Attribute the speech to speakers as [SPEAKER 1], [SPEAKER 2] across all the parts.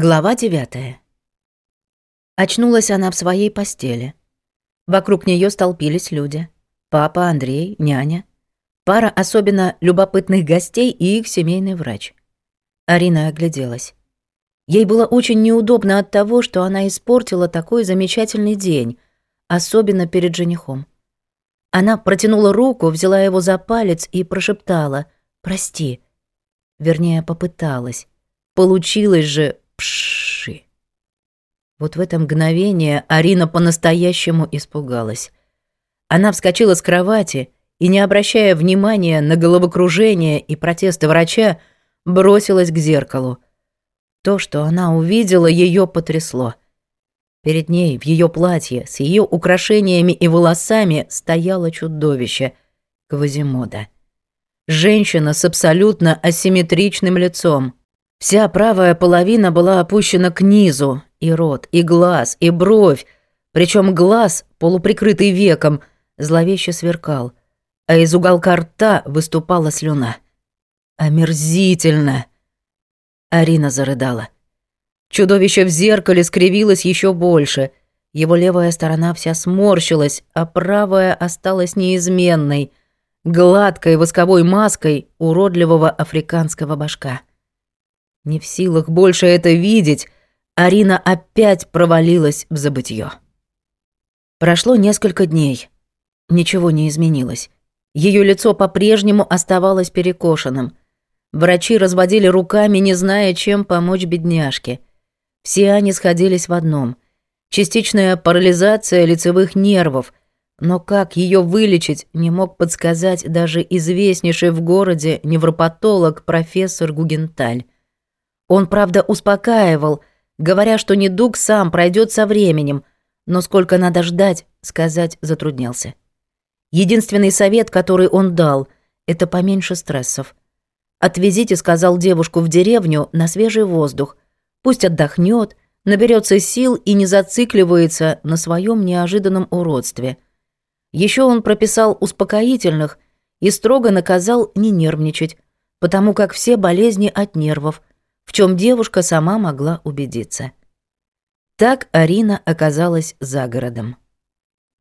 [SPEAKER 1] Глава 9. Очнулась она в своей постели. Вокруг нее столпились люди. Папа, Андрей, няня. Пара особенно любопытных гостей и их семейный врач. Арина огляделась. Ей было очень неудобно от того, что она испортила такой замечательный день, особенно перед женихом. Она протянула руку, взяла его за палец и прошептала «Прости». Вернее, попыталась. Получилось же Пши. Вот в это мгновение Арина по-настоящему испугалась. Она вскочила с кровати и, не обращая внимания на головокружение и протесты врача, бросилась к зеркалу. То, что она увидела, ее потрясло. Перед ней в ее платье с ее украшениями и волосами стояло чудовище Квазимода. Женщина с абсолютно асимметричным лицом, Вся правая половина была опущена к низу, и рот, и глаз, и бровь, причем глаз, полуприкрытый веком, зловеще сверкал, а из уголка рта выступала слюна. «Омерзительно!» Арина зарыдала. Чудовище в зеркале скривилось еще больше. Его левая сторона вся сморщилась, а правая осталась неизменной, гладкой восковой маской уродливого африканского башка. Не в силах больше это видеть, Арина опять провалилась в забытье. Прошло несколько дней. Ничего не изменилось. Ее лицо по-прежнему оставалось перекошенным. Врачи разводили руками, не зная, чем помочь бедняжке. Все они сходились в одном. Частичная парализация лицевых нервов, но как ее вылечить, не мог подсказать даже известнейший в городе невропатолог профессор Гугенталь. Он, правда, успокаивал, говоря, что недуг сам пройдет со временем, но сколько надо ждать, сказать затруднялся. Единственный совет, который он дал, это поменьше стрессов. «Отвезите», — сказал девушку в деревню, на свежий воздух. Пусть отдохнет, наберется сил и не зацикливается на своем неожиданном уродстве. Еще он прописал успокоительных и строго наказал не нервничать, потому как все болезни от нервов, в чем девушка сама могла убедиться. Так Арина оказалась за городом.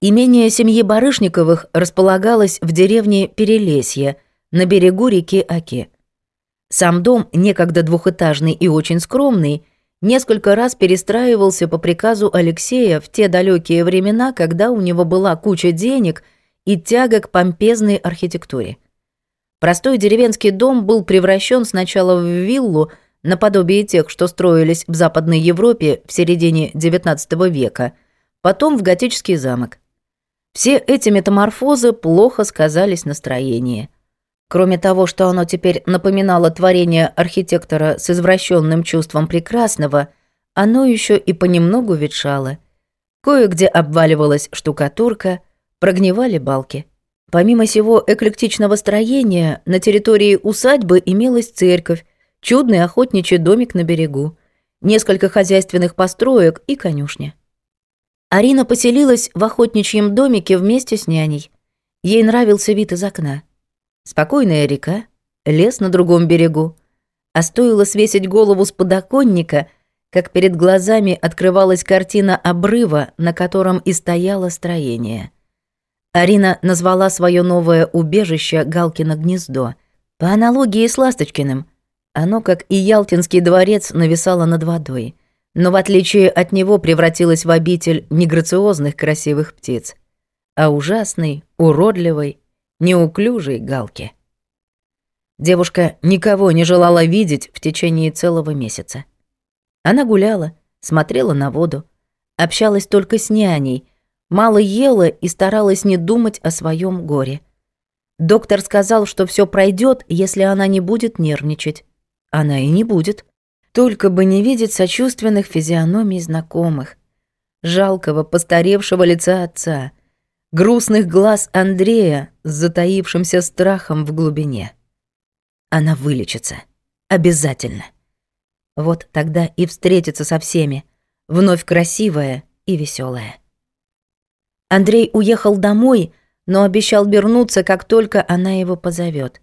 [SPEAKER 1] Имение семьи Барышниковых располагалось в деревне Перелесье на берегу реки Оке. Сам дом, некогда двухэтажный и очень скромный, несколько раз перестраивался по приказу Алексея в те далекие времена, когда у него была куча денег и тяга к помпезной архитектуре. Простой деревенский дом был превращен сначала в виллу – наподобие тех, что строились в Западной Европе в середине XIX века, потом в готический замок. Все эти метаморфозы плохо сказались на строении. Кроме того, что оно теперь напоминало творение архитектора с извращенным чувством прекрасного, оно еще и понемногу ветшало. Кое-где обваливалась штукатурка, прогнивали балки. Помимо всего эклектичного строения, на территории усадьбы имелась церковь, чудный охотничий домик на берегу, несколько хозяйственных построек и конюшня. Арина поселилась в охотничьем домике вместе с няней. Ей нравился вид из окна. Спокойная река, лес на другом берегу. А стоило свесить голову с подоконника, как перед глазами открывалась картина обрыва, на котором и стояло строение. Арина назвала свое новое убежище «Галкино гнездо», по аналогии с Ласточкиным – оно, как и Ялтинский дворец, нависало над водой, но в отличие от него превратилось в обитель не грациозных красивых птиц, а ужасной, уродливой, неуклюжей галки. Девушка никого не желала видеть в течение целого месяца. Она гуляла, смотрела на воду, общалась только с няней, мало ела и старалась не думать о своем горе. Доктор сказал, что все пройдет, если она не будет нервничать она и не будет. Только бы не видеть сочувственных физиономий знакомых, жалкого постаревшего лица отца, грустных глаз Андрея с затаившимся страхом в глубине. Она вылечится. Обязательно. Вот тогда и встретится со всеми, вновь красивая и веселая. Андрей уехал домой, но обещал вернуться, как только она его позовет.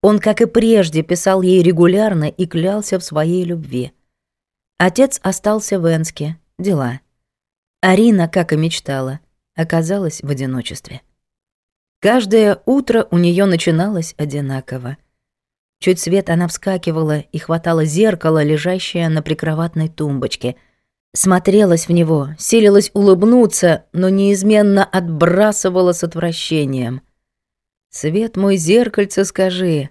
[SPEAKER 1] Он, как и прежде, писал ей регулярно и клялся в своей любви. Отец остался в Энске, дела. Арина, как и мечтала, оказалась в одиночестве. Каждое утро у нее начиналось одинаково. Чуть свет она вскакивала и хватала зеркало, лежащее на прикроватной тумбочке. Смотрелась в него, силилась улыбнуться, но неизменно отбрасывала с отвращением — Свет мой зеркальце скажи.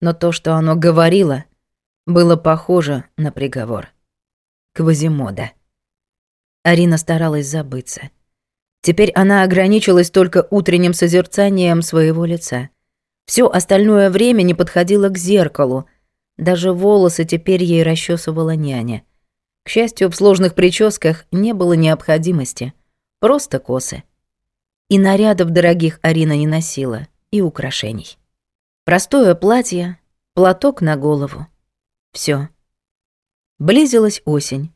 [SPEAKER 1] Но то, что оно говорило, было похоже на приговор. Квазимода. Арина старалась забыться. Теперь она ограничилась только утренним созерцанием своего лица. Все остальное время не подходило к зеркалу. Даже волосы теперь ей расчесывала няня. К счастью, в сложных прическах не было необходимости. Просто косы и нарядов дорогих Арина не носила, и украшений. Простое платье, платок на голову. Все. Близилась осень.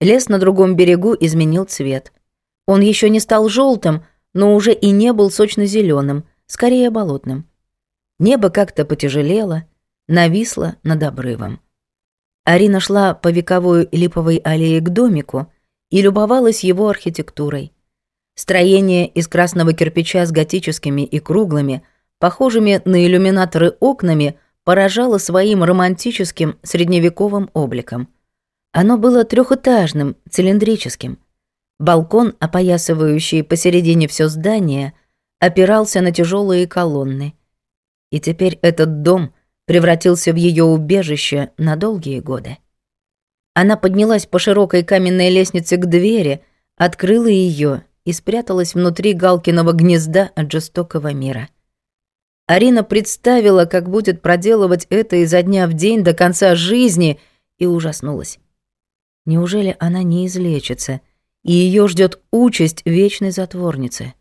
[SPEAKER 1] Лес на другом берегу изменил цвет. Он еще не стал желтым, но уже и не был сочно-зеленым, скорее болотным. Небо как-то потяжелело, нависло над обрывом. Арина шла по вековой липовой аллее к домику и любовалась его архитектурой. Строение из красного кирпича с готическими и круглыми, похожими на иллюминаторы окнами, поражало своим романтическим средневековым обликом. Оно было трехэтажным, цилиндрическим. Балкон, опоясывающий посередине все здание, опирался на тяжелые колонны. И теперь этот дом превратился в ее убежище на долгие годы. Она поднялась по широкой каменной лестнице к двери, открыла ее и спряталась внутри Галкиного гнезда от жестокого мира. Арина представила, как будет проделывать это изо дня в день до конца жизни, и ужаснулась. Неужели она не излечится, и ее ждет участь вечной затворницы?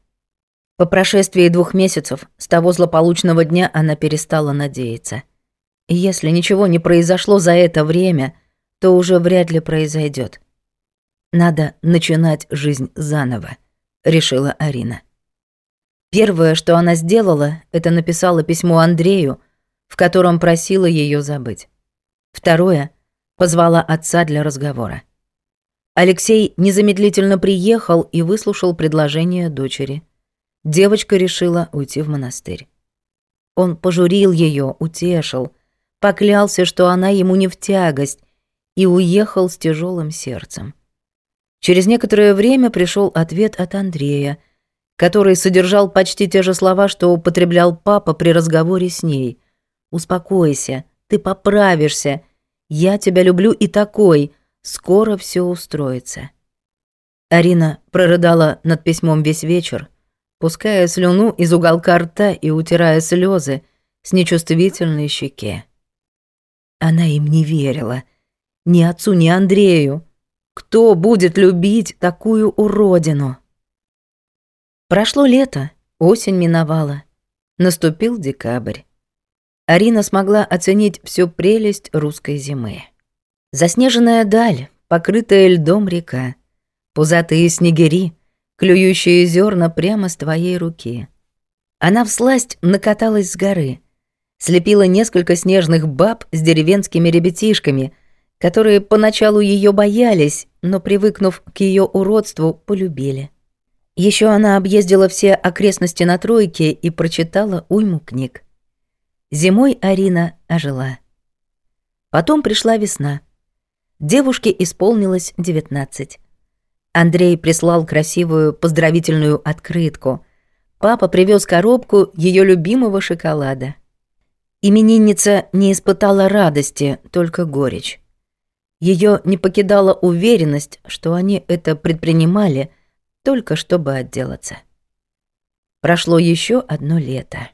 [SPEAKER 1] По прошествии двух месяцев с того злополучного дня она перестала надеяться. Если ничего не произошло за это время, то уже вряд ли произойдет. Надо начинать жизнь заново решила Арина. Первое, что она сделала, это написала письмо Андрею, в котором просила ее забыть. Второе, позвала отца для разговора. Алексей незамедлительно приехал и выслушал предложение дочери. Девочка решила уйти в монастырь. Он пожурил ее, утешил, поклялся, что она ему не в тягость, и уехал с тяжелым сердцем. Через некоторое время пришел ответ от Андрея, который содержал почти те же слова, что употреблял папа при разговоре с ней. «Успокойся, ты поправишься. Я тебя люблю и такой. Скоро все устроится». Арина прорыдала над письмом весь вечер, пуская слюну из уголка рта и утирая слезы с нечувствительной щеке. Она им не верила. Ни отцу, ни Андрею. Кто будет любить такую уродину? Прошло лето, осень миновала. Наступил декабрь. Арина смогла оценить всю прелесть русской зимы. Заснеженная даль, покрытая льдом река, пузатые снегири, клюющие зерна прямо с твоей руки. Она всласть накаталась с горы, слепила несколько снежных баб с деревенскими ребятишками — которые поначалу ее боялись, но, привыкнув к ее уродству, полюбили. Еще она объездила все окрестности на тройке и прочитала уйму книг. Зимой Арина ожила. Потом пришла весна. Девушке исполнилось 19. Андрей прислал красивую поздравительную открытку. Папа привез коробку ее любимого шоколада. Именинница не испытала радости, только горечь. Ее не покидала уверенность, что они это предпринимали только чтобы отделаться. Прошло еще одно лето.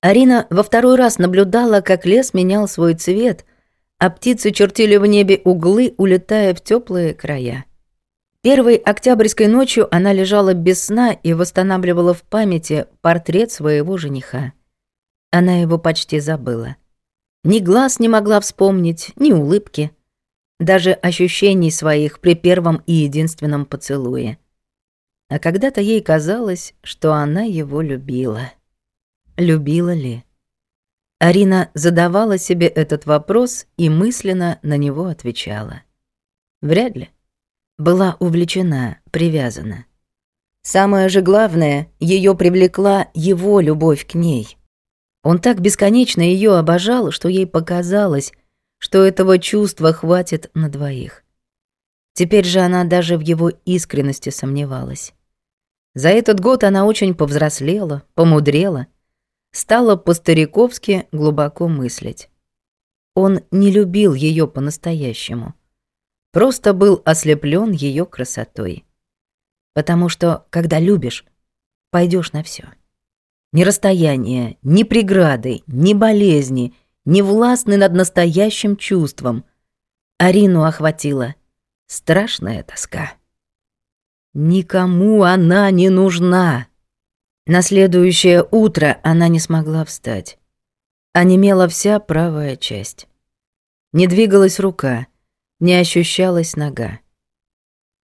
[SPEAKER 1] Арина во второй раз наблюдала, как лес менял свой цвет, а птицы чертили в небе углы, улетая в теплые края. Первой октябрьской ночью она лежала без сна и восстанавливала в памяти портрет своего жениха. Она его почти забыла. Ни глаз не могла вспомнить, ни улыбки — даже ощущений своих при первом и единственном поцелуе. А когда-то ей казалось, что она его любила. Любила ли? Арина задавала себе этот вопрос и мысленно на него отвечала. Вряд ли. Была увлечена, привязана. Самое же главное, ее привлекла его любовь к ней. Он так бесконечно ее обожал, что ей показалось, что этого чувства хватит на двоих. Теперь же она даже в его искренности сомневалась. За этот год она очень повзрослела, помудрела, стала по-стариковски глубоко мыслить. Он не любил ее по-настоящему, просто был ослеплен ее красотой. Потому что, когда любишь, пойдешь на все. Ни расстояние, ни преграды, ни болезни — невластны над настоящим чувством. Арину охватила страшная тоска. Никому она не нужна. На следующее утро она не смогла встать. Онемела вся правая часть. Не двигалась рука, не ощущалась нога.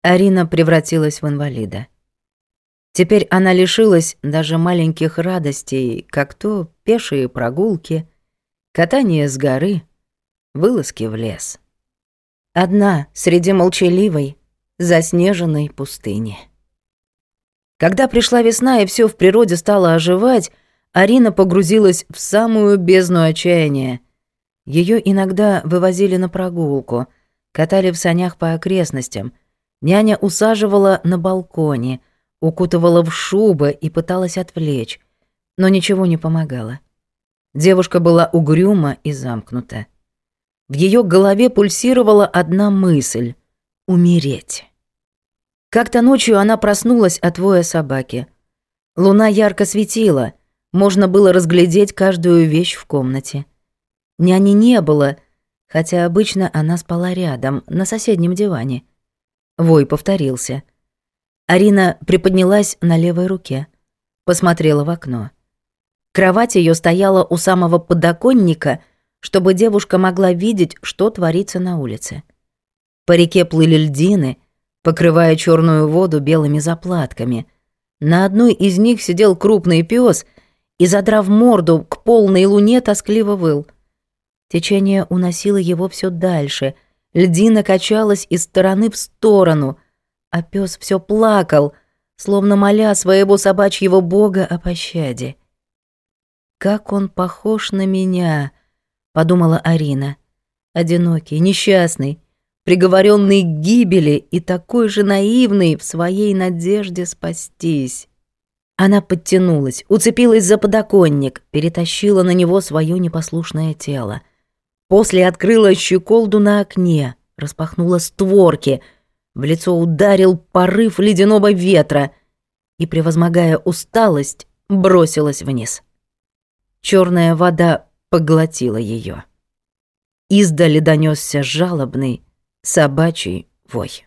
[SPEAKER 1] Арина превратилась в инвалида. Теперь она лишилась даже маленьких радостей, как то пешие прогулки, Катание с горы, вылазки в лес. Одна среди молчаливой, заснеженной пустыни. Когда пришла весна и все в природе стало оживать, Арина погрузилась в самую бездну отчаяния. Ее иногда вывозили на прогулку, катали в санях по окрестностям. Няня усаживала на балконе, укутывала в шубы и пыталась отвлечь, но ничего не помогало. Девушка была угрюма и замкнута. В ее голове пульсировала одна мысль — умереть. Как-то ночью она проснулась от воя собаки. Луна ярко светила, можно было разглядеть каждую вещь в комнате. Няни не было, хотя обычно она спала рядом, на соседнем диване. Вой повторился. Арина приподнялась на левой руке, посмотрела в окно — Кровать ее стояла у самого подоконника, чтобы девушка могла видеть, что творится на улице. По реке плыли льдины, покрывая черную воду белыми заплатками. На одной из них сидел крупный пес и, задрав морду к полной луне, тоскливо выл. Течение уносило его все дальше, льдина качалась из стороны в сторону, а пес все плакал, словно моля своего собачьего бога о пощаде как он похож на меня», — подумала Арина. «Одинокий, несчастный, приговоренный к гибели и такой же наивный в своей надежде спастись». Она подтянулась, уцепилась за подоконник, перетащила на него свое непослушное тело. После открыла щеколду на окне, распахнула створки, в лицо ударил порыв ледяного ветра и, превозмогая усталость, бросилась вниз. Черная вода поглотила ее. Издали донесся жалобный собачий вой.